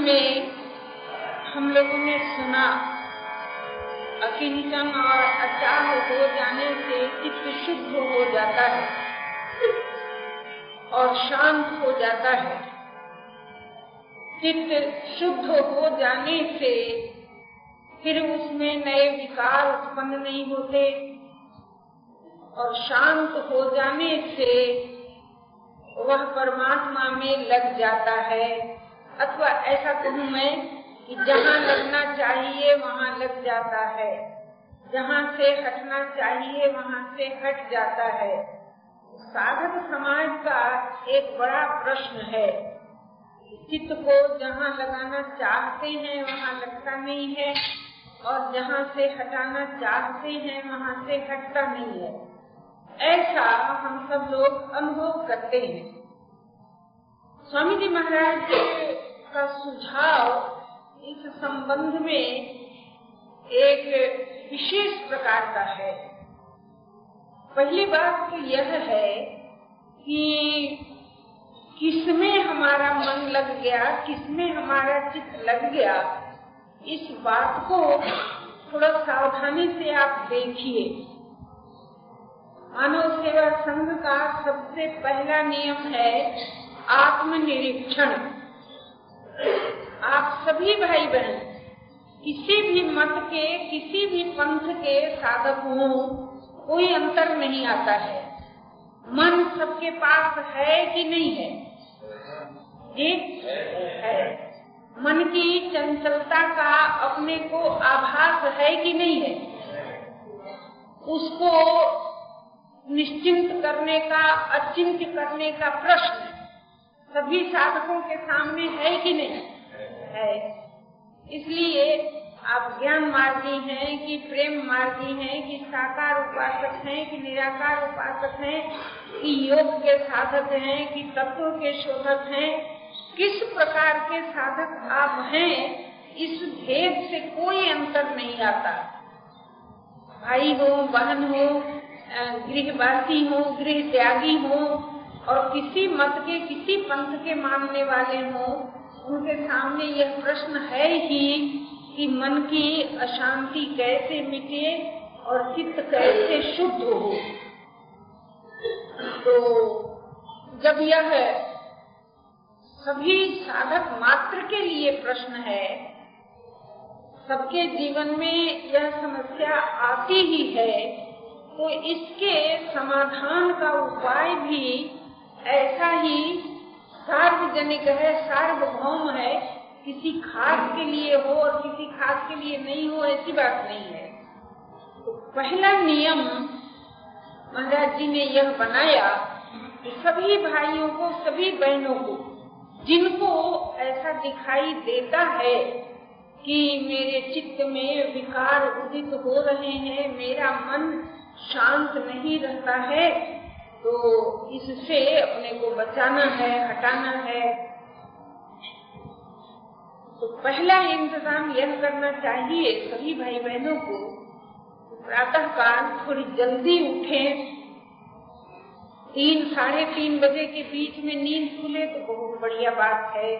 में हम लोगों ने सुना अकिंचन और अचाह हो जाने से चित्त शुद्ध हो जाता है और शांत हो जाता है। चित्त शुद्ध हो जाने से फिर उसमें नए विकार उत्पन्न नहीं होते और शांत हो जाने से वह परमात्मा में लग जाता है। अथवा ऐसा कहूँ मैं कि जहाँ लगना चाहिए, वहाँ लग जाता है। जहाँ से हटना चाहिए, वहाँ से हट जाता है। साधक समाज का एक बड़ा प्रश्न है। चित्त को जहाँ लगाना चाहते हैं, वहाँ लगता नहीं है। और जहाँ से हटाना चाहते हैं, वहाँ से हटता नहीं है। ऐसा हम सब लोग अनुभव करते हैं। स्वामी जी महाराज का सुझाव इस संबंध में एक विशेष प्रकार का है। पहली बात तो यह है कि किसमें हमारा मन लग गया, किसमें हमारा चित्त लग गया, इस बात को थोड़ा सावधानी से आप देखिए। मानव सेवा संघ का सबसे पहला नियम है आत्मनिरीक्षण। आप सभी भाई बहन किसी भी मत के, किसी भी पंथ के साधक हो, कोई अंतर नहीं आता है। मन सबके पास है कि नहीं है? जी? है। मन की चंचलता का अपने को आभास है कि नहीं है? उसको निश्चिंत करने का अचिंत करने का प्रश्न सभी साधकों के सामने है कि नहीं? है। इसलिए आप ज्ञान मार्गी हैं कि प्रेम मार्गी हैं, कि साकार उपासक हैं, कि निराकार उपासक हैं, कि योग के साधक हैं, कि तत्व के शोधक हैं। किस प्रकार के साधक आप हैं, इस भेद से कोई अंतर नहीं आता। भाई हो, बहन हो गृहवासी हो गृह त्यागी हो, और किसी मत के, किसी पंथ के मानने वाले हो उनके सामने यह प्रश्न है ही कि मन की अशांति कैसे मिटे और चित्त कैसे शुद्ध हो। तो जब यह सभी साधक मात्र के लिए प्रश्न है, सबके जीवन में यह समस्या आती ही है तो इसके समाधान का उपाय भी ऐसा ही सार्वजनिक है, सार्वभौम है, किसी खास के लिए हो और किसी खास के लिए नहीं हो, ऐसी बात नहीं है। तो पहला नियम महाराज जी ने यह बनाया कि सभी भाइयों को, सभी बहनों को, जिनको ऐसा दिखाई देता है कि मेरे चित्त में विकार उदित हो रहे हैं, मेरा मन शांत नहीं रहता है तो इससे अपने को बचाना है, हटाना है। तो पहला इंतज़ाम यह करना चाहिए सभी भाई बहनों को प्रातः काल थोड़ी जल्दी उठें। तीन, साढ़े तीन बजे के बीच में नींद खुले तो बहुत बढ़िया बात है।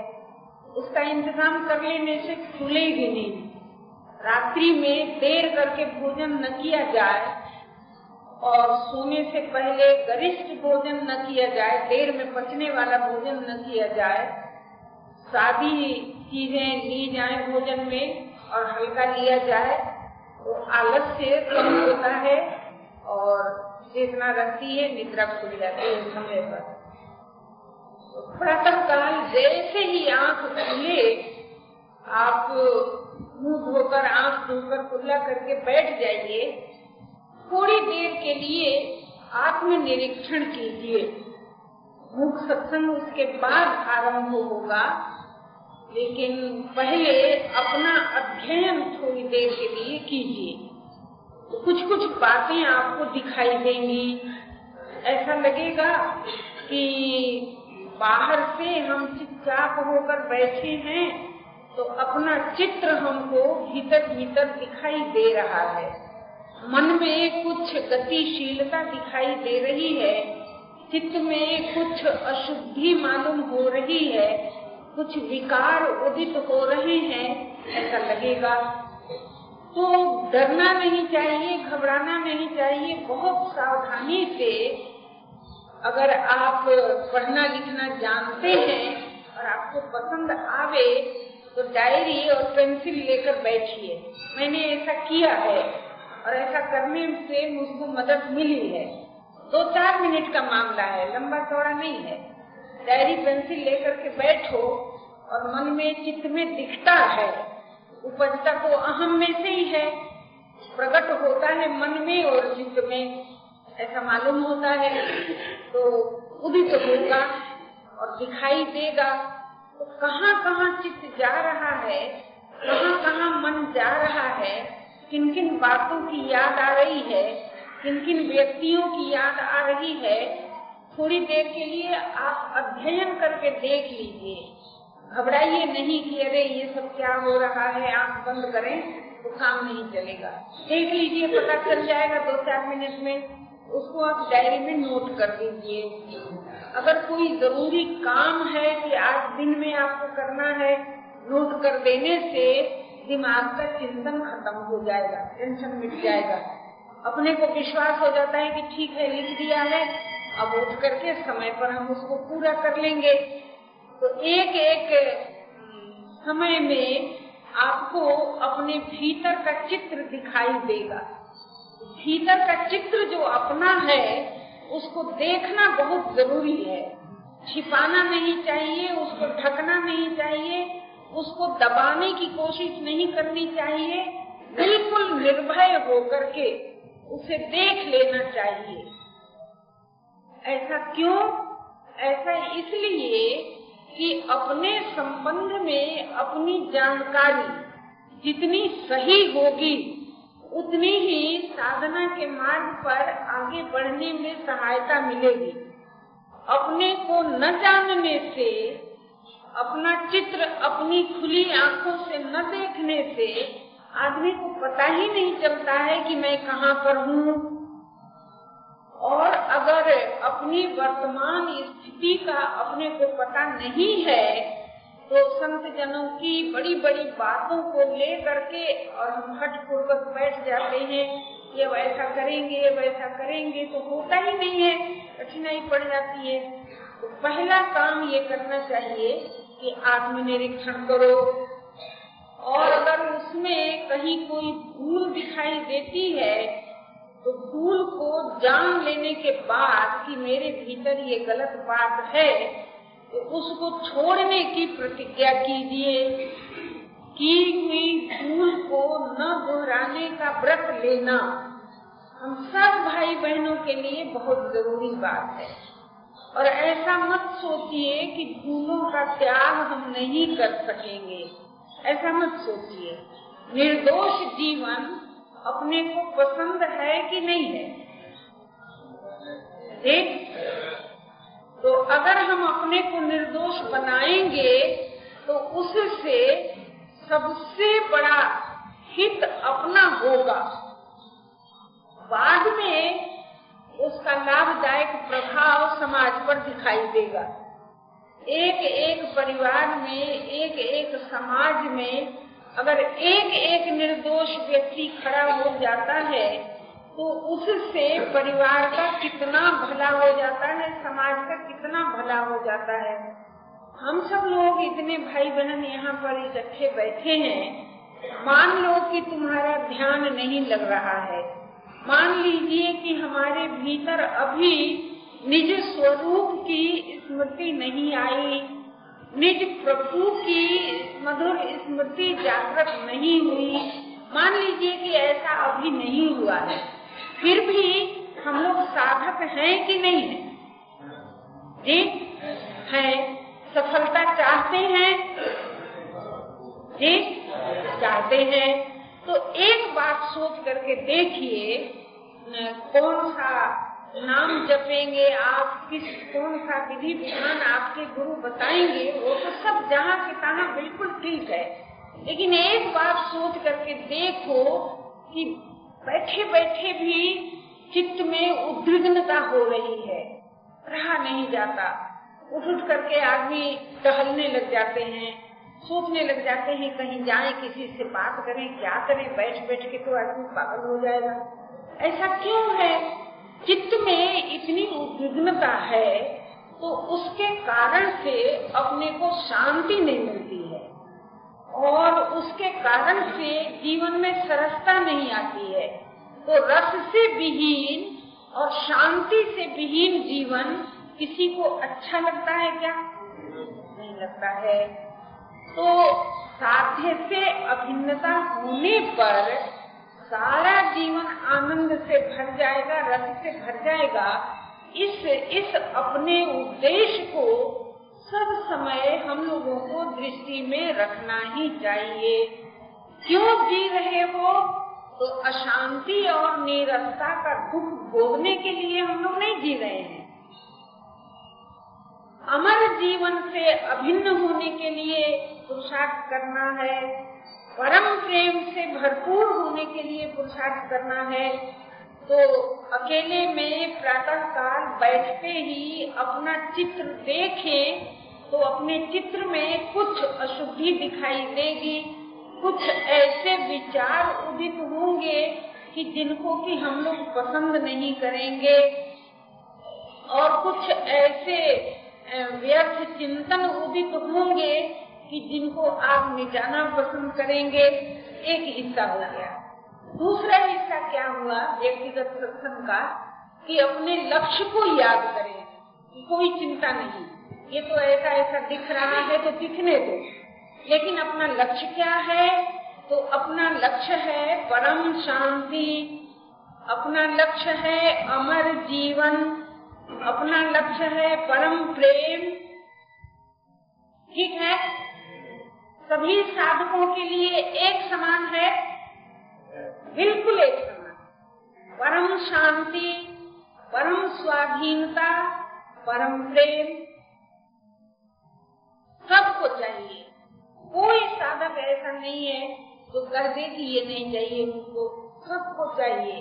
उसका इंतज़ाम कर लेने से खुलेगी नींद रात्रि में देर करके भोजन न किया जाए और सोने से पहले गरिष्ठ भोजन न किया जाए, देर में पचने वाला भोजन न किया जाए, सादी चीज़ें ली जाए भोजन में और हल्का लिया जाए तो आलस्य कम होता है और चेतना रहती है, निद्रा खुल जाती है समय पर। तो प्रातः काल जैसे ही आँख खुले, आप मुँह धोकर, आँख धोकर खुला करके बैठ जाइए। थोड़ी देर के लिए आत्मनिरीक्षण कीजिए। मुख सत्संग उसके बाद आरंभ होगा, लेकिन पहले अपना अध्ययन थोड़ी देर के लिए कीजिए। तो कुछ कुछ बातें आपको दिखाई देंगी। ऐसा लगेगा कि बाहर से हम चुपचाप होकर बैठे हैं तो अपना चित्र हमको भीतर भीतर दिखाई दे रहा है। मन में कुछ गतिशीलता दिखाई दे रही है, चित्त में कुछ अशुद्धि मालूम हो रही है, कुछ विकार उदित हो रहे हैं, ऐसा लगेगा। तो डरना नहीं चाहिए, घबराना नहीं चाहिए, बहुत सावधानी से अगर आप पढ़ना लिखना जानते हैं और आपको पसंद आवे तो डायरी और पेंसिल लेकर बैठिए। मैंने ऐसा किया है। और ऐसा करने से मुझको मदद मिली है। दो चार मिनट का मामला है, लंबा चौड़ा नहीं है। डायरी पेंसिल लेकर के बैठो और मन में चित्त में दिखता है। उपजता तो अहम में से ही है। प्रकट होता है मन में और चित्त में। ऐसा मालूम होता है तो उदित होगा और दिखाई देगा। तो कहाँ कहाँ चित्त जा रहा है कहाँ कहाँ मन जा रहा है किन किन बातों की याद आ रही है किन किन व्यक्तियों की याद आ रही है, थोड़ी देर के लिए आप अध्ययन करके देख लीजिए। घबराइए नहीं कि अरे ये सब क्या हो रहा है आप बंद करें तो काम नहीं चलेगा। देख लीजिए, पता चल जाएगा दो चार मिनट में, उसको आप डायरी में नोट कर दीजिए। अगर कोई ज़रूरी काम है कि आज दिन में आपको करना है, नोट कर देने से दिमाग का चिंतन खत्म हो जाएगा, टेंशन मिट जाएगा। अपने को विश्वास हो जाता है कि ठीक है, लिख दिया है, अब उठ करके समय पर हम उसको पूरा कर लेंगे। तो एक एक समय में आपको अपने भीतर का चित्र दिखाई देगा। भीतर का चित्र जो अपना है, उसको देखना बहुत ज़रूरी है। छिपाना नहीं चाहिए, उसको ढकना नहीं चाहिए। उसको दबाने की कोशिश नहीं करनी चाहिए, बिल्कुल निर्भय होकर के उसे देख लेना चाहिए। ऐसा क्यों? ऐसा इसलिए कि अपने संबंध में अपनी जानकारी जितनी सही होगी, उतनी ही साधना के मार्ग पर आगे बढ़ने में सहायता मिलेगी। अपने को न जानने से अपना चित्र अपनी खुली आँखों से न देखने से आदमी को पता ही नहीं चलता है कि मैं कहाँ पर हूँ। और अगर अपनी वर्तमान स्थिति का अपने को पता नहीं है तो संत जनों की बड़ी बड़ी बातों को ले करके और हम हट पूर्वक बैठ जाते हैं अब ऐसा करेंगे वैसा करेंगे तो होता ही नहीं है, कठिनाई पड़ जाती है। तो पहला काम ये करना चाहिए कि आत्मनिरीक्षण करो। और अगर उसमें कहीं कोई भूल दिखाई देती है तो भूल को जान लेने के बाद कि मेरे भीतर ये गलत बात है तो उसको छोड़ने की प्रतिज्ञा कीजिए। की हुई भूल को न दोहराने का व्रत लेना हम सब भाई बहनों के लिए बहुत ज़रूरी बात है। और ऐसा मत सोचिए कि भूलों का त्याग हम नहीं कर सकेंगे। ऐसा मत सोचिए। निर्दोष जीवन अपने को पसंद है कि नहीं है? एक तो अगर हम अपने को निर्दोष बनाएँगे तो उससे सबसे बड़ा हित अपना होगा। बाद में उसका लाभदायक प्रभाव समाज पर दिखाई देगा। एक एक परिवार में एक एक समाज में अगर एक एक निर्दोष व्यक्ति खड़ा हो जाता है तो उससे परिवार का कितना भला हो जाता है, समाज का कितना भला हो जाता है। हम सब लोग इतने भाई बहन यहाँ पर इकट्ठे बैठे हैं। मान लो कि तुम्हारा ध्यान नहीं लग रहा है। मान लीजिए कि हमारे भीतर अभी निज स्वरूप की स्मृति नहीं आई, निज प्रभु की मधुर स्मृति जागृत नहीं हुई। मान लीजिए कि ऐसा अभी नहीं हुआ है। फिर भी हम लोग साधक हैं कि नहीं है? जी, है। सफलता चाहते हैं? जी, चाहते हैं। तो एक बात सोच करके देखिए कौन सा नाम जपेंगे, आप किस कौन सा विधि विधान आपके गुरु बताएँगे, वो तो सब जहाँ के तहा बिल्कुल ठीक है। लेकिन एक बात सोच करके देखो कि बैठे बैठे भी चित्त में उद्विग्नता हो रही है, रहा नहीं जाता। उठ उठ करके आदमी टहलने लग जाते हैं सोचने लग जाते हैं, कहीं जाएँ, किसी से बात करें, क्या करें बैठ बैठ के तो आदमी पागल हो जाएगा। ऐसा क्यों है? चित्त में इतनी उद्विग्नता है तो उसके कारण से अपने को शांति नहीं मिलती है। और उसके कारण से जीवन में सरसता नहीं आती है। तो रस से विहीन और शांति से विहीन जीवन किसी को अच्छा लगता है क्या? नहीं लगता है। तो साध्य से अभिन्नता होने पर सारा जीवन आनंद से भर जाएगा, रस से भर जाएगा। इस इस अपने उद्देश्य को सब समय हम लोगों को दृष्टि में रखना ही चाहिए। क्यों जी रहे हो? तो अशांति और निरस्ता का दुख भोगने के लिए हम लोग नहीं जी रहे हैं। अमर जीवन से अभिन्न होने के लिए पुरुषार्थ करना है। परम प्रेम से भरपूर होने के लिए पुरुषार्थ करना है। तो अकेले में प्रातः काल बैठते ही अपना चित्र देखें तो अपने चित्र में कुछ अशुद्धि दिखाई देगी। कुछ ऐसे विचार उदित होंगे कि जिनको कि हम लोग पसंद नहीं करेंगे। और कुछ ऐसे व्यर्थ चिंतन उदित होंगे कि जिनको आप मिटाना पसंद करेंगे, एक हिस्सा हो गया। दूसरा हिस्सा क्या हुआ? व्यक्तिगत सत्संग का कि अपने लक्ष्य को याद करें। कोई चिंता नहीं। ये तो ऐसा ऐसा दिख रहा है तो दिखने दो। लेकिन अपना लक्ष्य क्या है? तो अपना लक्ष्य है परम शांति। अपना लक्ष्य है अमर जीवन। अपना लक्ष्य है परम प्रेम। ठीक है? सभी साधकों के लिए एक समान है? बिल्कुल एक समान। परम शांति, परम स्वाधीनता, परम प्रेम, सबको चाहिए। कोई साधक ऐसा नहीं है जो कह दे कि ये नहीं चाहिए मुझको। सबको चाहिए।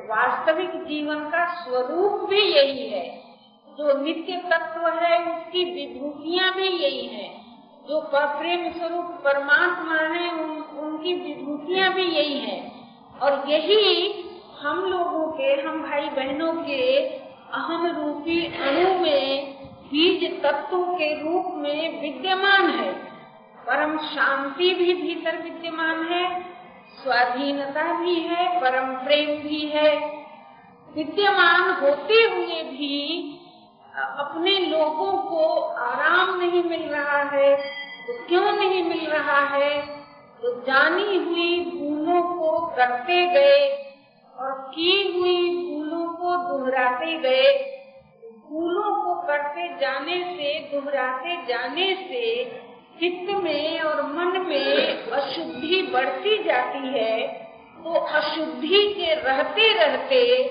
वास्तविक जीवन का स्वरूप भी यही है। जो नित्य तत्व है, उसकी विभूतियाँ भी यही है। जो प्रेम स्वरूप परमात्मा है उन, उनकी विभूतियाँ भी यही है। और यही हम लोगों के हम भाई बहनों के अहम रूपी अणु में बीज तत्व के रूप में विद्यमान है। परम शांति भी भीतर विद्यमान है स्वाधीनता भी है परम प्रेम भी है। विद्यमान होते हुए भी अपने लोगों को आराम नहीं मिल रहा है। तो क्यों नहीं मिल रहा है? तो जानी हुई भूलों को करते गए और की हुई भूलों को दोहराते गए, भूलों को करते जाने से, दोहराते जाने से चित्त में और मन में अशुद्धि बढ़ती जाती है तो अशुद्धि के रहते रहते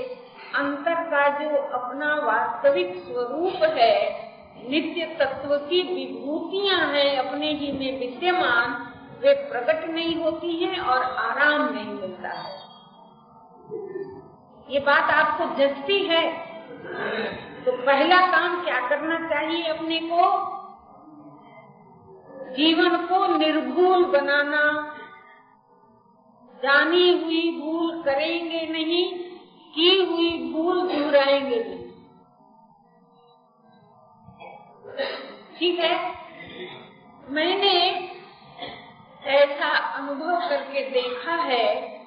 अंतर का जो अपना वास्तविक स्वरूप है नित्य तत्व की विभूतियाँ हैं, अपने ही में विद्यमान, वे प्रकट नहीं होती हैं और आराम नहीं मिलता है। ये बात आपको जचती है? तो पहला काम क्या करना चाहिए अपने को? जीवन को निर्भूल बनाना। जानी हुई भूल करेंगे नहीं, की हुई भूल दोहराएँगे नहीं ठीक है? मैंने ऐसा अनुभव करके देखा है,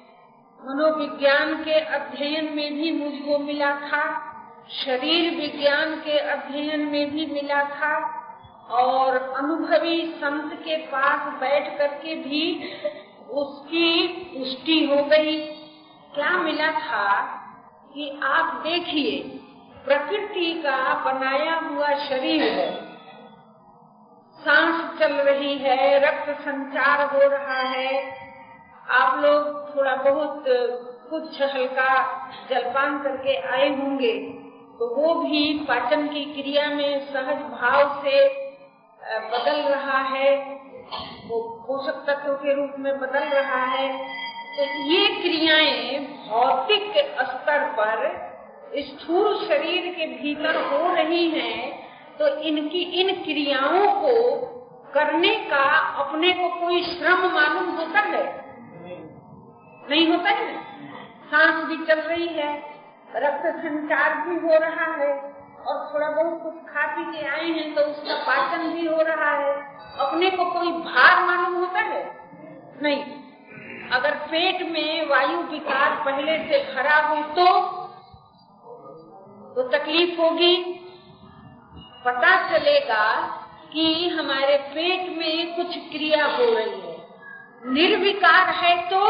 मनोविज्ञान के अध्ययन में भी मुझको मिला था, शरीर विज्ञान के अध्ययन में भी मिला था, और अनुभवी संत के पास बैठ करके भी उसकी पुष्टि हो गई। क्या मिला था कि आप देखिए प्रकृति का बनाया हुआ शरीर है। सांस चल रही है, रक्त संचार हो रहा है। आप लोग थोड़ा बहुत कुछ हल्का जलपान करके आए होंगे तो वो भी पाचन की क्रिया में सहज भाव से बदल रहा है। वो पोषक तत्व के रूप में बदल रहा है। तो ये क्रियाएँ भौतिक स्तर पर स्थूल शरीर के भीतर हो रही हैं तो इनकी इन क्रियाओं को करने का, अपने को कोई श्रम मालूम होता है? नहीं होता है। सांस भी चल रही है, रक्त संचार भी हो रहा है, और थोड़ा बहुत कुछ खा पी के आए हैं तो उसका पाचन भी हो रहा है। अपने को कोई भार मालूम होता है? नहीं। अगर पेट में वायु विकार पहले से खड़ा हुई तो तो तकलीफ़ होगी। पता चलेगा कि हमारे पेट में कुछ क्रिया हो रही है। निर्विकार है तो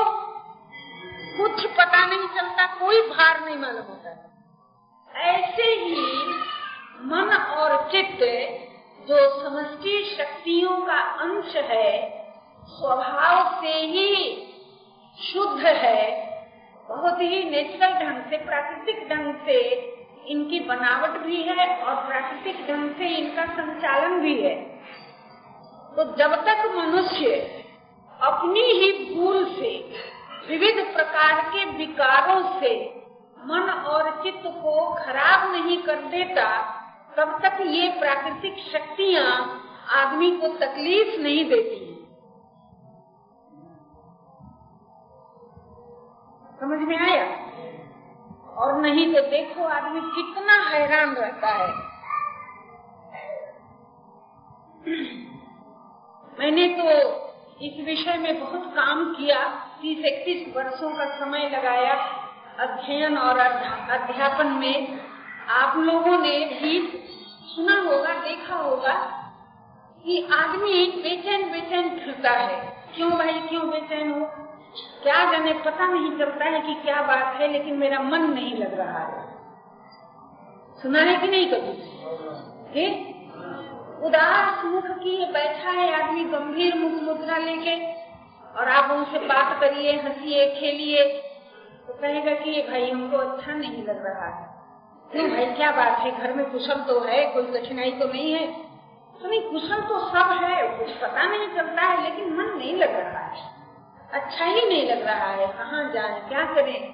कुछ पता नहीं चलता, कोई भार नहीं मालूम होता ऐसे ही मन और चित्त जो समष्टि शक्तियों का अंश है, स्वभाव से ही शुद्ध है, बहुत ही नेचुरल ढंग से, प्राकृतिक ढंग से इनकी बनावट भी है और प्राकृतिक ढंग से इनका संचालन भी है। तो जब तक मनुष्य अपनी ही भूल से, विविध प्रकार के विकारों से मन और चित्त को खराब नहीं कर देता, तब तक ये प्राकृतिक शक्तियाँ आदमी को तकलीफ़ नहीं देती समझ में आया? और नहीं तो देखो आदमी कितना हैरान रहता है। मैंने तो इस विषय में बहुत काम किया, तीस इकतीस वर्षों का समय लगाया अध्ययन और अध्यापन में। आप लोगों ने भी सुना होगा, देखा होगा कि आदमी बेचैन बेचैन फिरता है। क्यों भाई, क्यों बेचैन हो? क्या जाने, पता नहीं चलता है कि क्या बात है, लेकिन मेरा मन नहीं लग रहा है। सुना है कि नहीं कभी? उदास मुख किए बैठा है आदमी गंभीर मुख मुद्रा लेके, और आप उनसे बात करिए, हंसीए, खेलिए तो कहेगा कि ये भाई हमको अच्छा नहीं लग रहा है। क्यों भाई, क्या बात है? घर में कुशल तो है, कोई कठिनाई तो नहीं है। तो नहीं, कुशल तो सब है, कुछ पता नहीं चलता है, लेकिन मन नहीं लग रहा है। अच्छा ही नहीं लग रहा है। कहाँ जाए? क्या करें?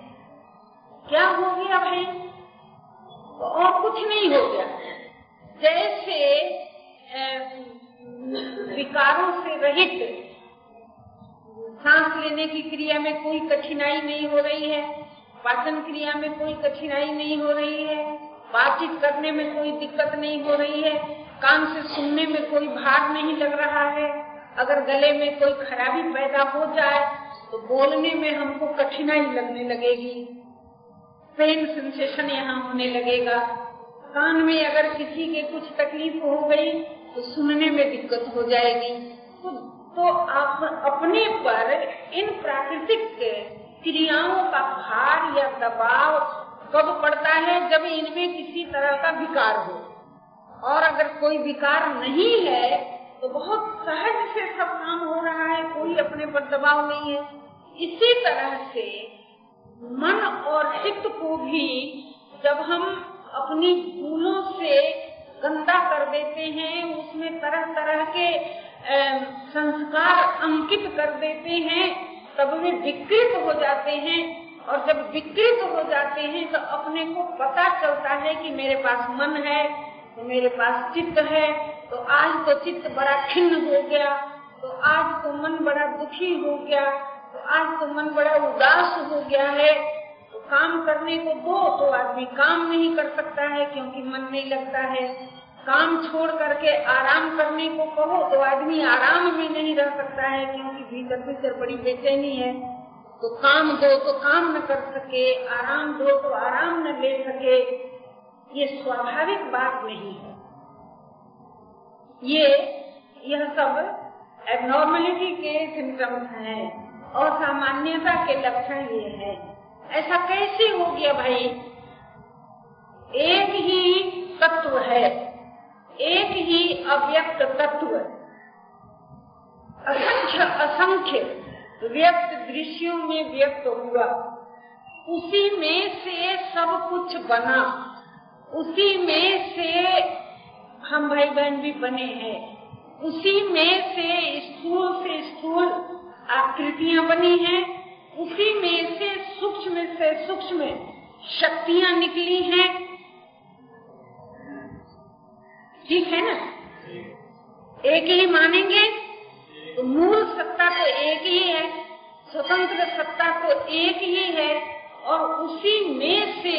क्या हो गया भाई? और कुछ नहीं हो गया। जैसे विकारों से रहित सांस लेने की क्रिया में कोई कठिनाई नहीं हो रही है पाचन क्रिया में कोई कठिनाई नहीं हो रही है, बातचीत करने में कोई दिक्कत नहीं हो रही है कान से सुनने में कोई भार नहीं लग रहा है अगर गले में कोई खराबी पैदा हो जाए तो बोलने में हमको कठिनाई लगने लगेगी। पेन सेंसेशन यहाँ होने लगेगा। कान में अगर किसी के कुछ तकलीफ़ हो गई तो सुनने में दिक्कत हो जाएगी। तो, तो आप अपने पर इन प्राकृतिक क्रियाओं का भार या दबाव कब पड़ता है जब इनमें किसी तरह का विकार हो? और अगर कोई विकार नहीं है तो बहुत सहज से सब काम हो रहा है, कोई अपने पर दबाव नहीं है। इसी तरह से मन और चित्त को भी जब हम अपनी भूलों से गंदा कर देते हैं, उसमें तरह तरह के संस्कार अंकित कर देते हैं, तब वे विकृत हो जाते हैं। और जब विकृत हो जाते हैं तो अपने को पता चलता है कि मेरे पास मन है तो मेरे पास चित्त है। तो आज तो चित्त बड़ा खिन्न हो गया तो आज तो मन बड़ा दुखी हो गया तो आज तो मन बड़ा उदास हो गया है। तो काम करने को दो तो आदमी काम नहीं कर सकता है क्योंकि मन नहीं लगता है। काम छोड़ करके आराम करने को कहो तो आदमी आराम में नहीं रह सकता है क्योंकि भीतर भीतर बड़ी बेचैनी है। तो काम दो तो काम न कर सके, आराम दो तो आराम न ले सके, ये स्वाभाविक बात नहीं है। ये, यह सब एबनॉर्मलिटी के सिम्टम्स हैं और सामान्यता के लक्षण ये है। ऐसा कैसे हो गया भाई? एक ही तत्व है। एक ही अव्यक्त तत्व। असंख्य असंख्य व्यक्त दृश्यों में व्यक्त हुआ। उसी में से सब कुछ बना। उसी में से हम भाई बहन भी बने हैं। उसी में से स्थूल से स्थूल आकृतियाँ बनी हैं। उसी में से सूक्ष्म से सूक्ष्म शक्तियाँ निकली हैं। ठीक है ना? एक ही मानेंगे? तो मूल सत्ता तो एक ही है, स्वतंत्र सत्ता तो एक ही है, और उसी में से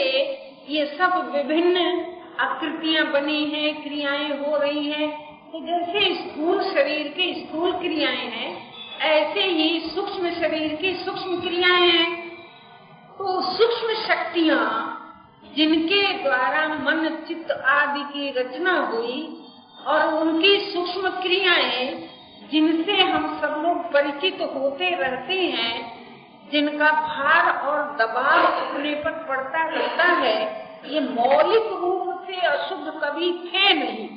ये सब विभिन्न आकृतियाँ बनी हैं, क्रियाएँ हो रही हैं। तो जैसे स्थूल शरीर की स्थूल क्रियाएँ हैं, ऐसे ही सूक्ष्म शरीर की सूक्ष्म क्रियाएँ हैं। तो सूक्ष्म शक्तियाँ जिनके द्वारा मन, चित्त आदि की रचना हुई और उनकी सूक्ष्म क्रियाएँ जिनसे हम सब लोग परिचित होते रहते हैं, जिनका भार और दबाव अपने पर पड़ता रहता है, ये मौलिक रूप से अशुद्ध कभी थे नहीं।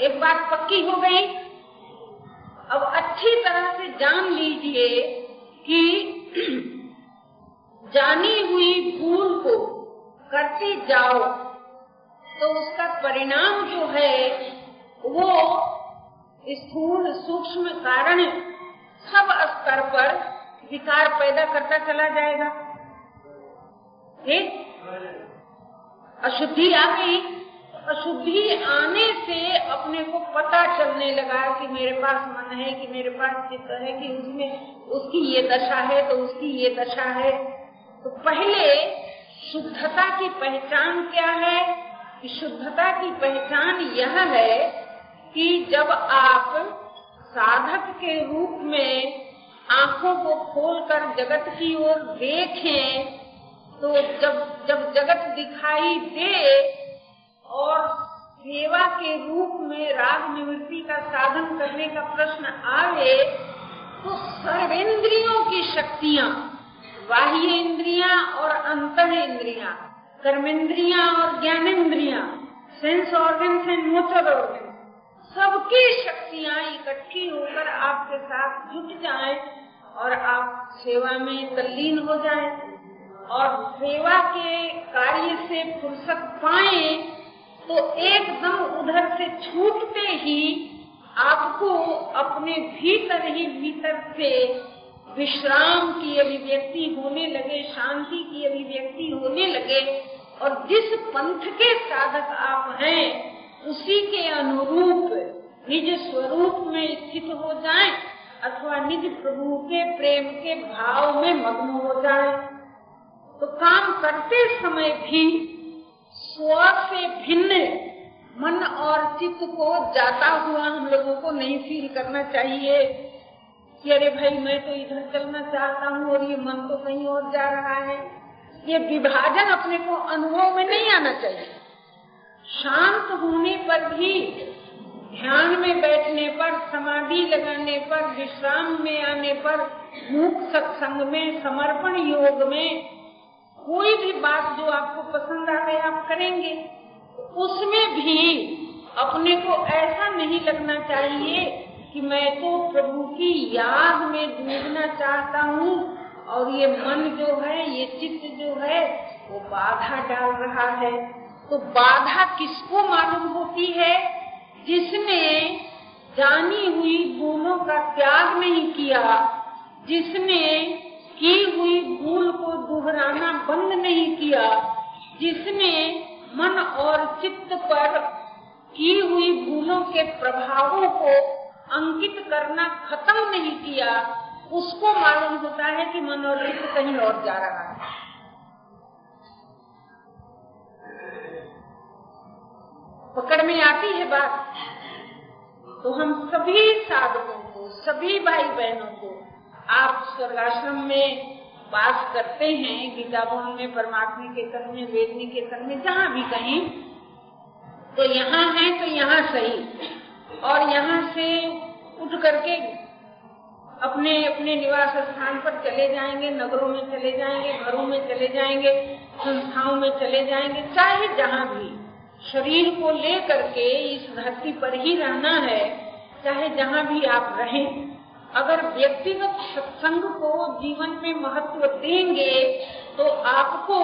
एक बात पक्की हो गई। अब अच्छी तरह से जान लीजिए कि जानी हुई भूल को करते जाओ तो उसका परिणाम जो है, वो स्थूल सूक्ष्म कारण सब स्तर पर विकार पैदा करता चला जाएगा। ठीक अशुद्धि आ गई। अशुद्धि आने से अपने को पता चलने लगा कि मेरे पास मन है, कि मेरे पास चित्त है, कि उसमें उसकी ये दशा है तो उसकी ये दशा है। तो पहले शुद्धता की पहचान क्या है? कि शुद्धता की पहचान यह है कि जब आप साधक के रूप में आँखों को खोलकर जगत की ओर देखें तो जब जब जगत दिखाई दे और सेवा के रूप में राग निवृत्ति का साधन करने का प्रश्न आवे तो सर्वेंद्रियों की शक्तियाँ बाह्य इंद्रिया और अंतर इंद्रिया कर्मेंद्रिया और ज्ञानेन्द्रिया sense organ and motor organ सबकी शक्तियाँ इकट्ठी होकर आपके साथ जुट जाएँ और आप सेवा में तल्लीन हो जाएँ। और सेवा के कार्य से फुर्सत पाए तो एकदम उधर से छूटते ही आपको अपने भीतर ही भीतर से विश्राम की अभिव्यक्ति होने लगे, शांति की अभिव्यक्ति होने लगे। और जिस पंथ के साधक आप हैं, उसी के अनुरूप निज स्वरूप में स्थित हो जाएँ, अथवा निज प्रभु के प्रेम के भाव में मग्न हो जाए। तो काम करते समय भी स्व से भिन्न मन और चित्त को जाता हुआ हम लोगों को नहीं फील करना चाहिए कि अरे भाई, मैं तो इधर चलना चाहता हूँ और ये मन तो कहीं और जा रहा है। ये विभाजन अपने को अनुभव में नहीं आना चाहिए। शांत होने पर भी, ध्यान में बैठने पर, समाधि लगाने पर, विश्राम में आने पर, मुख सत्संग में, समर्पण योग में कोई भी बात जो आपको पसंद आ गई आप करेंगे। उसमें भी अपने को ऐसा नहीं लगना चाहिए कि मैं तो प्रभु की याद में डूबना चाहता हूँ और ये मन जो है, ये चित्त जो है, वो बाधा डाल रहा है। तो बाधा किसको मालूम होती है? जिसने जानी हुई गुणों का त्याग नहीं किया, जिसने की हुई भूल को दोहराना बंद नहीं किया, जिसने मन और चित्त पर की हुई भूलों के प्रभावों को अंकित करना खत्म नहीं किया, उसको मालूम होता है कि मन और चित्त कहीं और जा रहा है। पकड़ में आती है बात? तो हम सभी साधकों को, सभी भाई बहनों को आप स्वर्गाश्रम में वास करते हैं गीता भवन में, परमात्मा के तन में, वेदनी के तन में, जहाँ भी कहीं तो यहाँ है तो यहाँ सही। और यहाँ से उठ करके अपने अपने निवास स्थान पर चले जाएँगे, नगरों में चले जाएँगे, घरों में चले जाएँगे, संस्थाओं में चले जाएँगे, चाहे जहाँ भी। शरीर को ले करके इस धरती पर ही रहना है, चाहे जहाँ भी आप रहें। अगर व्यक्तिगत सत्संग को जीवन में महत्व देंगे तो आपको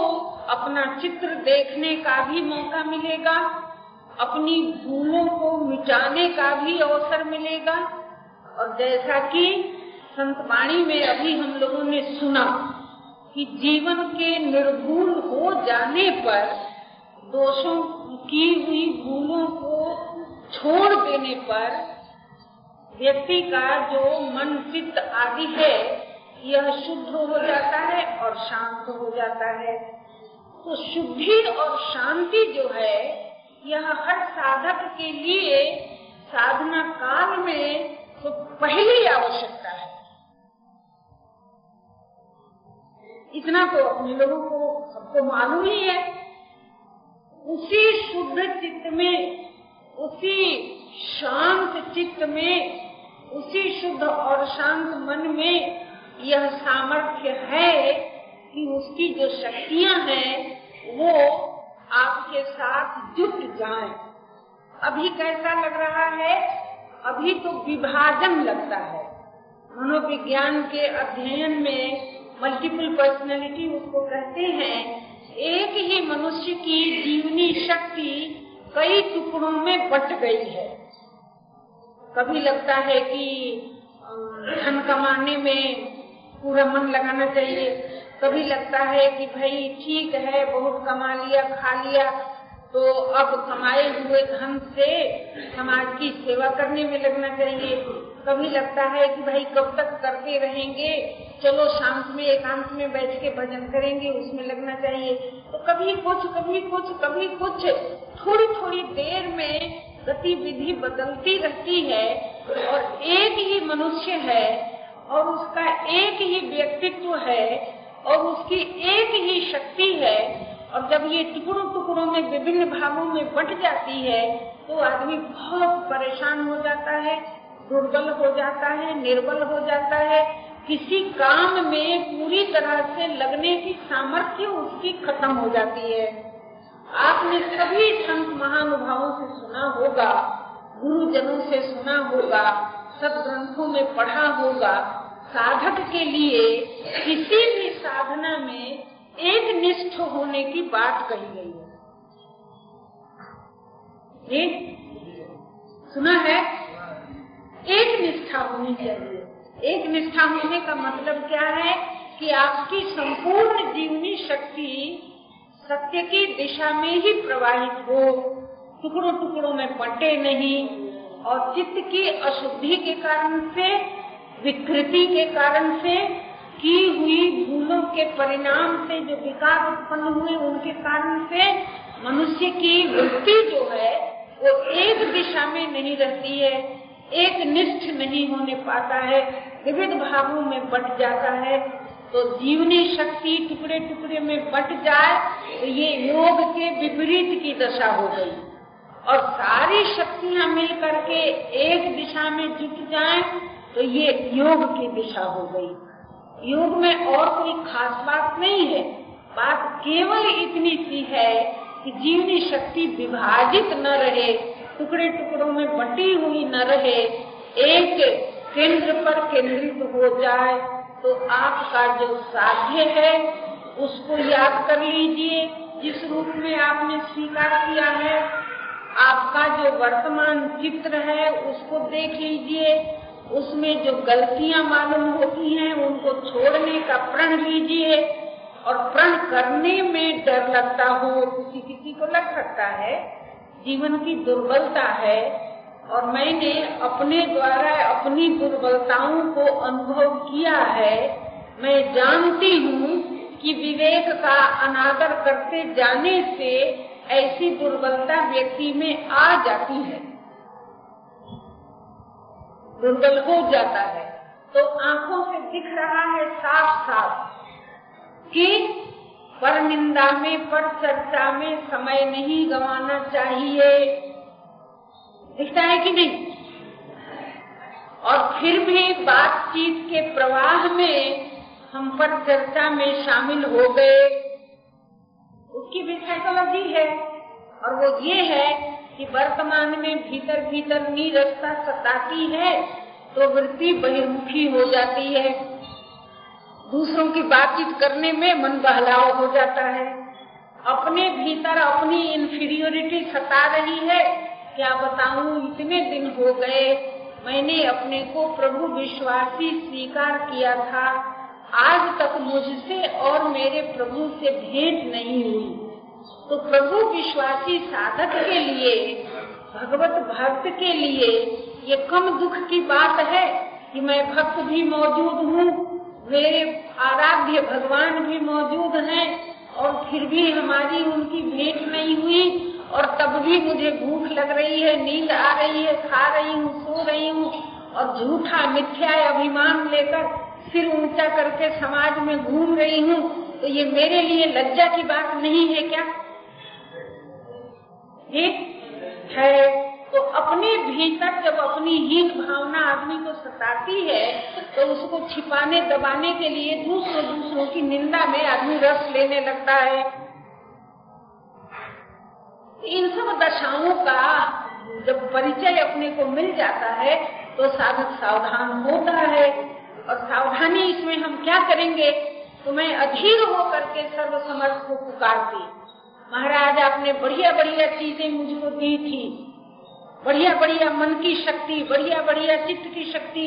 अपना चित्र देखने का भी मौका मिलेगा, अपनी भूलों को मिटाने का भी अवसर मिलेगा। और जैसा कि संतवाणी में अभी हम लोगों ने सुना कि जीवन के निर्भूल हो जाने पर दोषों की हुई भूलों को छोड़ देने पर व्यक्ति का जो मन चित्त आदि है, यह शुद्ध हो जाता है और शांत हो जाता है। तो शुद्धि और शांति जो है, यह हर साधक के लिए साधना काल में तो पहली आवश्यकता है। इतना तो अपने लोगों को, सबको मालूम ही है। उसी शुद्ध चित्त में, उसी शांत चित्त में उसी शुद्ध और शांत मन में यह सामर्थ्य है कि उसकी जो शक्तियाँ हैं, वो आपके साथ जुट जाएँ। अभी कैसा लग रहा है? अभी तो विभाजन लगता है। मनोविज्ञान के अध्ययन में मल्टीपल पर्सनैलिटी उसको कहते हैं। एक ही मनुष्य की जीवनी शक्ति कई टुकड़ों में बट गई है। कभी लगता है कि धन कमाने में पूरा मन लगाना चाहिए। कभी लगता है कि भाई ठीक है, बहुत कमा लिया, खा लिया तो अब कमाए हुए धन से समाज की सेवा करने में लगना चाहिए। कभी लगता है कि भाई कब तक करते रहेंगे, चलो शांत में, एकांत में बैठ के भजन करेंगे, उसमें लगना चाहिए। तो कभी कुछ कभी कुछ कभी कुछ थोड़ी थोड़ी देर में गतिविधि बदलती रहती है और एक ही मनुष्य है और उसका एक ही व्यक्तित्व है और उसकी एक ही शक्ति है और जब ये टुकड़ों टुकड़ों में, विभिन्न भागों में बट जाती है तो आदमी बहुत परेशान हो जाता है, दुर्बल हो जाता है, निर्बल हो जाता है। किसी काम में पूरी तरह से लगने की सामर्थ्य उसकी खत्म हो जाती है। आपने सभी संत महानुभावों से सुना होगा, गुरुजनों से सुना होगा, सब ग्रंथों में पढ़ा होगा, साधक के लिए किसी भी साधना में एक निष्ठ होने की बात कही गई है। ये सुना है? एक निष्ठा होनी चाहिए। एक निष्ठा होने का मतलब क्या है कि आपकी संपूर्ण जीवनी शक्ति सत्य की दिशा में ही प्रवाहित हो। टुकड़ों टुकड़ों में बटे नहीं और चित्त की अशुद्धि के कारण से, विकृति के कारण से, की हुई भूलों के परिणाम से जो विकार उत्पन्न हुए, उनके कारण से मनुष्य की वृत्ति जो है, वो एक दिशा में नहीं रहती है, एक निष्ठ नहीं होने पाता है, विविध भागों में बट जाता है तो जीवनी शक्ति टुकड़े टुकड़े में बट जाए तो ये योग के विपरीत की दशा हो गई। और सारी शक्तियाँ मिल करके एक दिशा में जुट जाएँ तो ये योग की दिशा हो गई। योग में और कोई खास बात नहीं है। बात केवल इतनी सी है कि जीवनी शक्ति विभाजित न रहे, टुकड़े टुकड़ों में बटी हुई न रहे, एक केंद्र पर केंद्रित हो जाए तो आपका जो साध्य है, उसको याद कर लीजिए। जिस रूप में आपने स्वीकार किया है, आपका जो वर्तमान चित्र है, उसको देख लीजिए। उसमें जो गलतियाँ मालूम होती हैं, उनको छोड़ने का प्रण लीजिए। और प्रण करने में डर लगता हो, किसी किसी को लग सकता है। जीवन की दुर्बलता है और मैंने अपने द्वारा अपनी दुर्बलताओं को अनुभव किया है, मैं जानती हूँ कि विवेक का अनादर करते जाने से ऐसी दुर्बलता व्यक्ति में आ जाती है। दुर्बल हो जाता है। तो आँखों से दिख रहा है साफ़ साफ़ कि पर निंदा में, पर चर्चा में समय नहीं गंवाना चाहिए। दिखता है कि नहीं। और फिर भी बातचीत के प्रवाह में हम पर चर्चा में शामिल हो गए। उसकी भी साइकोलॉजी है और वो ये है कि वर्तमान में भीतर भीतर नीरसता सताती है तो वृत्ति बहिर्मुखी हो जाती है। दूसरों की बातचीत करने में मन बहलाव हो जाता है। अपने भीतर अपनी इन्फीरियोरिटी सता रही है। क्या बताऊँ, इतने दिन हो गए। मैंने अपने को प्रभु विश्वासी स्वीकार किया था। आज तक मुझसे और मेरे प्रभु से भेंट नहीं हुई। तो प्रभु विश्वासी साधक के लिए, भगवत भक्त के लिए, ये कम दुख की बात है कि मैं भक्त भी मौजूद हूँ, मेरे आराध्य भगवान भी मौजूद हैं और फिर भी हमारी उनकी भेंट नहीं हुई। और तब भी मुझे भूख लग रही है, नींद आ रही है, खा रही हूँ, सो रही हूँ और झूठा मिथ्या अभिमान लेकर सिर ऊँचा करके समाज में घूम रही हूँ। तो ये मेरे लिए लज्जा की बात नहीं है क्या? ठीक है तो अपने भीतर जब अपनी हीन भावना आदमी को सताती है तो उसको छिपाने, दबाने के लिए दूसरों दूसरों की निंदा में आदमी रस लेने लगता है। इन सब दशाओं का जब परिचय अपने को मिल जाता है तो साधक सावधान होता है। और सावधानी इसमें हम क्या करेंगे? तो मैं अधीर होकर के सर्व समर्थ को पुकारती। महाराज, आपने बढ़िया बढ़िया चीज़ें मुझको दी थी। बढ़िया बढ़िया मन की शक्ति बढ़िया बढ़िया चित्त की शक्ति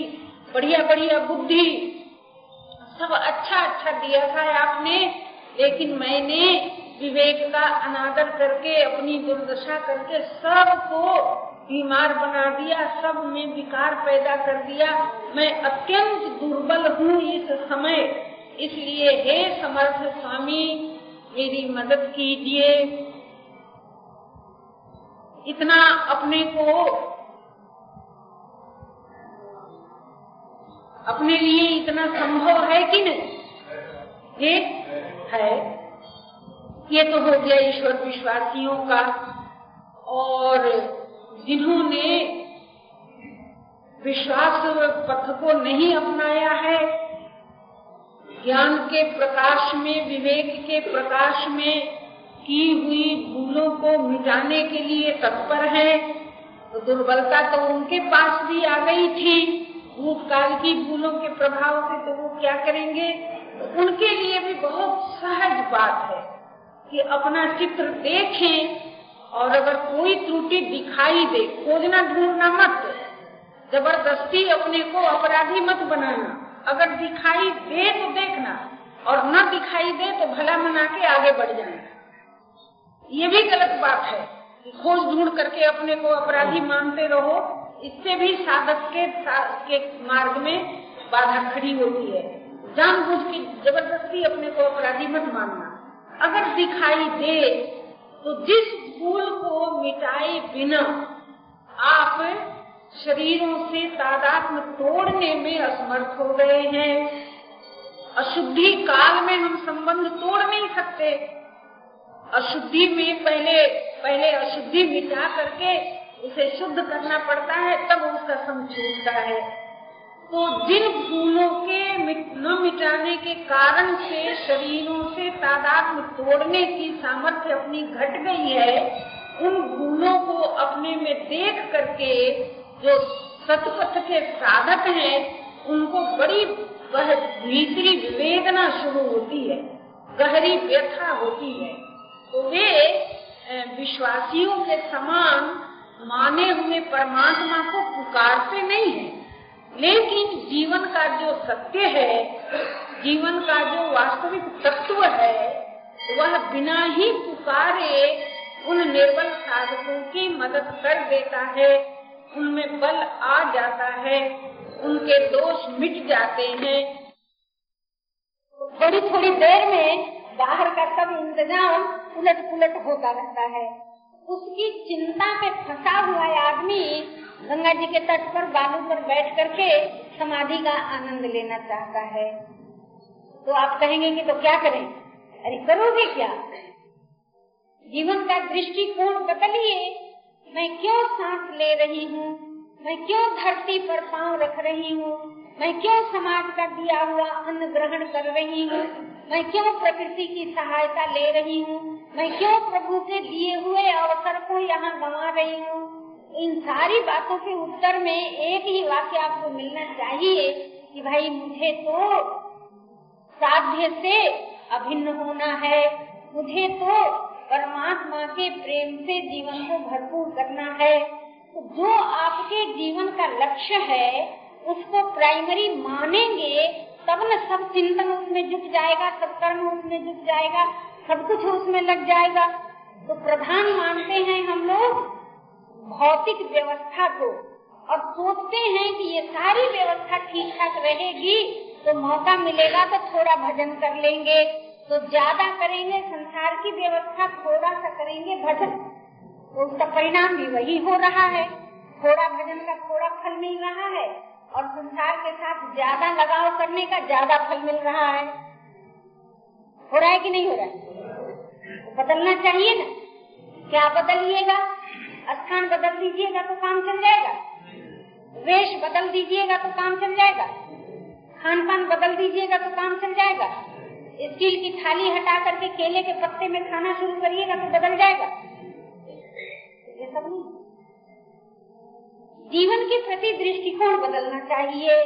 बढ़िया बढ़िया बुद्धि। सब अच्छा अच्छा दिया था आपने, लेकिन मैंने विवेक का अनादर करके, अपनी दुर्दशा करके सबको बीमार बना दिया, सब में विकार पैदा कर दिया। मैं अत्यंत दुर्बल हूँ इस समय। इसलिए, हे समर्थ स्वामी, मेरी मदद कीजिए। इतना अपने को, अपने लिए इतना संभव है कि नहीं? ये है। ये तो हो गया ईश्वर विश्वासियों का। और जिन्होंने विश्वास पथ को नहीं अपनाया है, ज्ञान के प्रकाश में, विवेक के प्रकाश में की हुई भूलों को मिटाने के लिए तत्पर है तो दुर्बलता तो उनके पास भी आ गई थी। भूतकाल की भूलों के प्रभाव से तो वो क्या करेंगे? तो उनके लिए भी बहुत सहज बात है। कि अपना चित्र देखें और अगर कोई त्रुटि दिखाई दे खोजना ढूंढना मत। ज़बरदस्ती अपने को अपराधी मत बनाना। अगर दिखाई दे तो देखना और न दिखाई दे तो भला मना के आगे बढ़ जाना। ये भी गलत बात है खोज ढूंढ करके अपने को अपराधी मानते रहो। इससे भी साधक के, के मार्ग में बाधा खड़ी होती है। जानबूझ की ज़बरदस्ती अपने को अपराधी मत मानना। अगर दिखाई दे तो जिस भूल को मिटाए बिना आप शरीरों से तादात्म तोड़ने में असमर्थ हो गए हैं। अशुद्धि काल में हम संबंध तोड़ नहीं सकते। अशुद्धि में पहले पहले अशुद्धि मिटा करके उसे शुद्ध करना पड़ता है, तब उसका सम छूटता है। तो जिन फूलों के न मिटाने के कारण से शरीरों से तादात्म तोड़ने की सामर्थ्य अपनी घट गई है, उन भूलों को अपने में देख करके जो सतपथ के साधक हैं, उनको बड़ी भीतरी वेदना शुरू होती है, गहरी व्यथा होती है। तो वे विश्वासियों के समान माने हुए परमात्मा को पुकारते नहीं है। लेकिन जीवन का जो सत्य है, जीवन का जो वास्तविक तत्व है, वह बिना ही पुकारे उन निर्बल साधकों की मदद कर देता है। उनमें बल आ जाता है, उनके दोष मिट जाते हैं। थोड़ी थोड़ी देर में बाहर का सब इंतज़ाम उलट पुलट होता रहता है। उसकी चिंता में फंसा हुआ आदमी गंगा जी के तट पर बालू पर बैठ करके समाधि का आनंद लेना चाहता है। तो आप कहेंगे कि तो क्या करें? अरे करोगे क्या? जीवन का दृष्टिकोण बदलिए। मैं क्यों सांस ले रही हूँ? मैं क्यों धरती पर पाँव रख रही हूँ? मैं क्यों समाज का दिया हुआ अन्न ग्रहण कर रही हूँ? मैं क्यों प्रकृति की सहायता ले रही हूँ? मैं क्यों प्रभु के दिए हुए अवसर को यहाँ गंवा रही हूँ? इन सारी बातों के उत्तर में एक ही वाक्य आपको मिलना चाहिए कि भाई मुझे तो साध्य से अभिन्न होना है। मुझे तो परमात्मा के प्रेम से जीवन को भरपूर करना है। तो जो आपके जीवन का लक्ष्य है, उसको प्राइमरी मानेंगे, तब न सब चिंतन उसमें जुट जाएगा, सब कर्म उसमें जुट जाएगा, सब कुछ उसमें लग जाएगा। तो प्रधान मानते हैं हम लोग भौतिक व्यवस्था को और सोचते हैं कि ये सारी व्यवस्था ठीक ठाक रहेगी तो मौका मिलेगा तो थोड़ा भजन कर लेंगे तो ज़्यादा करेंगे, संसार की व्यवस्था थोड़ा सा करेंगे भजन। तो उसका परिणाम भी वही हो रहा है। थोड़ा भजन का थोड़ा फल मिल रहा है और संसार के साथ ज़्यादा लगाव करने का ज़्यादा फल मिल रहा है। हो रहा है कि नहीं हो रहा है? तो बदलना चाहिए ना? क्या बदलिएगा? स्थान बदल दीजिएगा तो काम चल जाएगा। वेश बदल दीजिएगा तो काम चल जाएगा। खान पान बदल दीजिएगा तो काम चल जाएगा। स्टील की थाली हटा करके केले के पत्ते में खाना शुरू करिएगा तो बदल जाएगा। ये सब नहीं। जीवन के प्रति दृष्टिकोण बदलना चाहिए।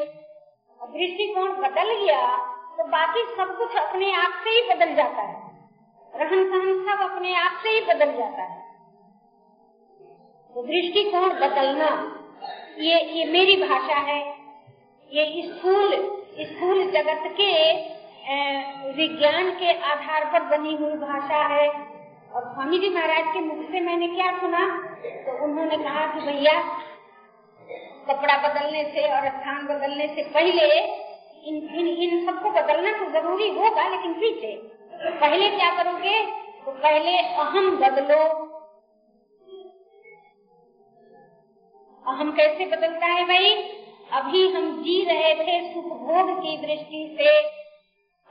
दृष्टिकोण बदल गया तो बाकी सब कुछ अपने आप से ही बदल जाता है। रहन सहन सब अपने आप से ही बदल जाता है। दृष्टिकोण बदलना ये ये मेरी भाषा है। ये स्कूल स्कूल जगत के विज्ञान के आधार पर बनी हुई भाषा है। और स्वामी जी महाराज के मुख से मैंने क्या सुना तो उन्होंने कहा कि भैया कपड़ा बदलने से और स्थान बदलने से पहले इन इन, इन सबको बदलना तो ज़रूरी होगा लेकिन पीछे पहले क्या करोगे? तो पहले अहम बदलो। अहम कैसे बदलता है भाई? अभी हम जी रहे थे सुख भोग की दृष्टि से।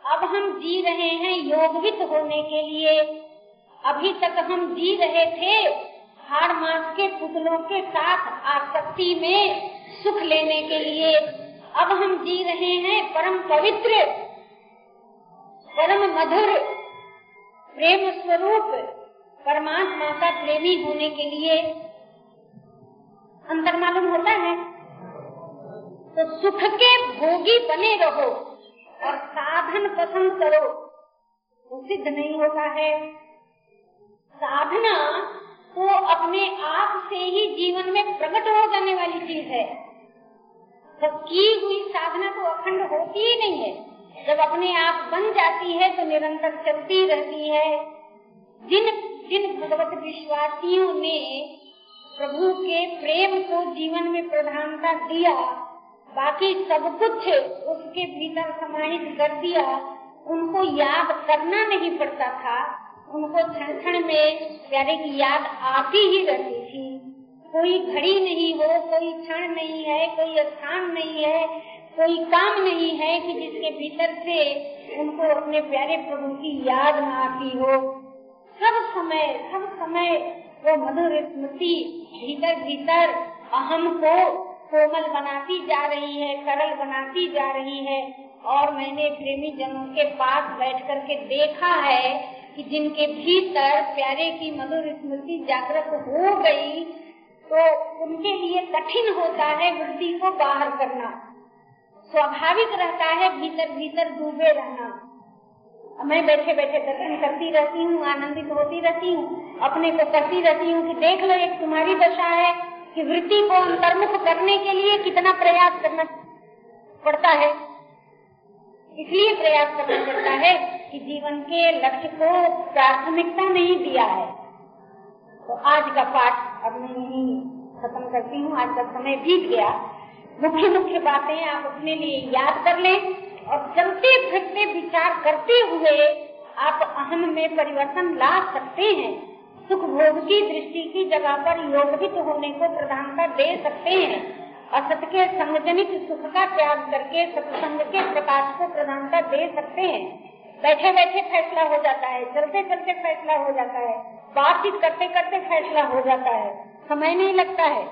अब हम जी रहे हैं योगवित होने के लिए। अभी तक हम जी रहे थे हार मास के पुतलों के साथ आसक्ति में सुख लेने के लिए। अब हम जी रहे हैं परम पवित्र, परम मधुर, प्रेम स्वरूप, परमात्मा का प्रेमी होने के लिए। अंतर मालूम होता है? तो सुख के भोगी बने रहो और साधन पसंद करो। वो सिद्ध नहीं होता है। साधना तो अपने आप से ही जीवन में प्रकट हो जाने वाली चीज़ है। जब की हुई साधना तो अखंड होती ही नहीं है। जब अपने आप बन जाती है तो निरंतर चलती रहती है। जिन जिन भगवत विश्वासियों ने प्रभु के प्रेम को जीवन में प्रधानता दिया, बाकी सब कुछ उसके भीतर समाहित कर दिया, उनको याद करना नहीं पड़ता था। उनको क्षण क्षण में प्यारे की याद आती ही रहती थी। कोई घड़ी नहीं हो, कोई क्षण नहीं है, कोई स्थान नहीं है, कोई काम नहीं है कि जिसके भीतर से उनको अपने प्यारे प्रभु की याद न आती हो। सब समय सब समय वो मधुर स्मृति भीतर भीतर अहम को कोमल बनाती जा रही है सरल बनाती जा रही है। और मैंने प्रेमी जनों के पास बैठ कर के देखा है कि जिनके भीतर प्यारे की मधुर स्मृति जागृत हो गई तो उनके लिए कठिन होता है वृद्धि को बाहर करना। स्वाभाविक रहता है भीतर भीतर डूबे रहना। मैं बैठे बैठे दर्शन करती रहती हूँ, आनंदित होती रहती हूँ, अपने को करती रहती हूँ कि देख लो, एक तुम्हारी दशा है कि वृत्ति को अंतर्मुख करने के लिए कितना प्रयास करना पड़ता है। इसलिए प्रयास करना पड़ता है कि जीवन के लक्ष्य को प्राथमिकता नहीं दिया है। तो आज का पाठ अब मैं यही खत्म करती हूँ। आज का समय बीत गया। मुख्य मुख्य बातें आप अपने लिए याद कर लें। और चलते फिरते विचार करते हुए आप अहम में परिवर्तन ला सकते हैं। सुख भोग की दृष्टि की जगह पर योगित होने को प्रधानता दे सकते हैं असत के संगजनित सुख का त्याग करके सत्संग के प्रकाश को प्रधानता दे सकते हैं। बैठे बैठे फैसला हो जाता है चलते चलते फैसला हो जाता है, बातचीत करते करते फैसला हो जाता है। समय नहीं लगता है।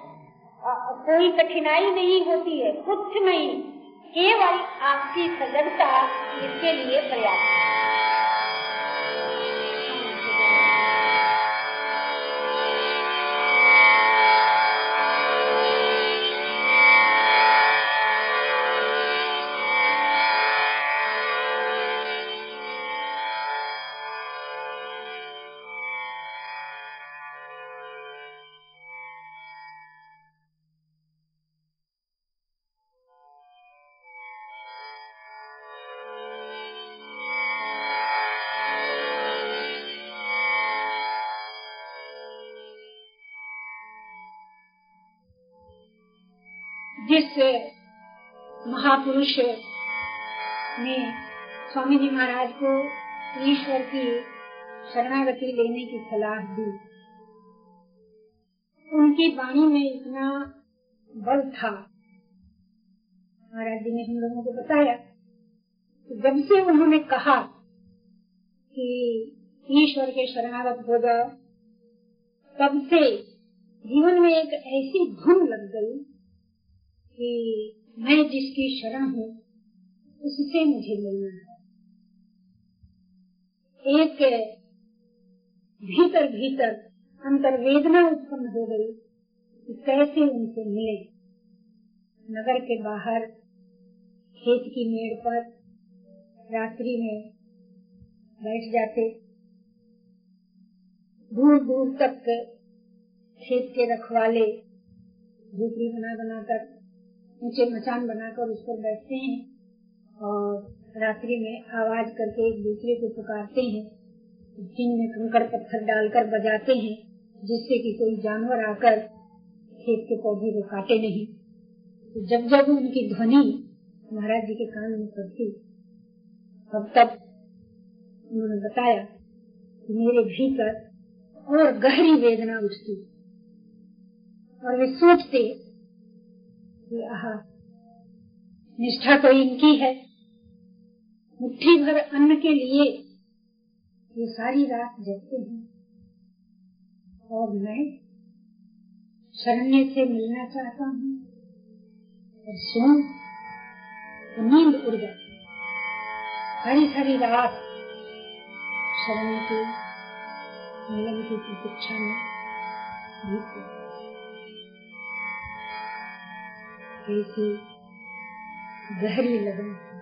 कोई कठिनाई नहीं होती है, कुछ नहीं। केवल आपकी सजगता इसके लिए पर्याप्त है। जिस महापुरुष ने स्वामी जी महाराज को ईश्वर की शरणागति लेने की सलाह दी। उनकी वाणी में इतना बल था। महाराज जी ने हम लोगों को बताया जब से उन्होंने कहा कि ईश्वर के शरणागत हो जाओ, तब से जीवन में एक ऐसी धुन लग गई कि मैं जिसकी शरण हूँ, उससे मुझे मिलना है। एक भीतर भीतर अंतर वेदना उत्पन्न हो गई कि कैसे उनसे मिले। नगर के बाहर, खेत की मेड़ पर, रात्रि में बैठ जाते। दूर दूर तक खेत के रखवाले झोपड़ी बना बनाकर ऊँचे मचान बनाकर उस पर बैठते हैं और रात्रि में आवाज़ करके एक दूसरे को पुकारते हैं। जिनमें कंकड़ पत्थर डालकर बजाते हैं, जिससे कि कोई जानवर आकर खेत के पौधे को काटे नहीं। तो जब जब उनकी ध्वनि महाराज जी के कान में पड़ती, तब तब उन्होंने बताया कि मेरे भीतर और गहरी वेदना उठती और वे सोचते निष्ठा तो इनकी है। मुट्ठी भर अन्न के लिए ये सारी रात जगते हैं। और मैं शरण्य से मिलना चाहता हूँ। और सुन तो नींद उड़ जाती सारी सारी रात शरण के मिलन की प्रतीक्षा में ऐसी गहरी लगन।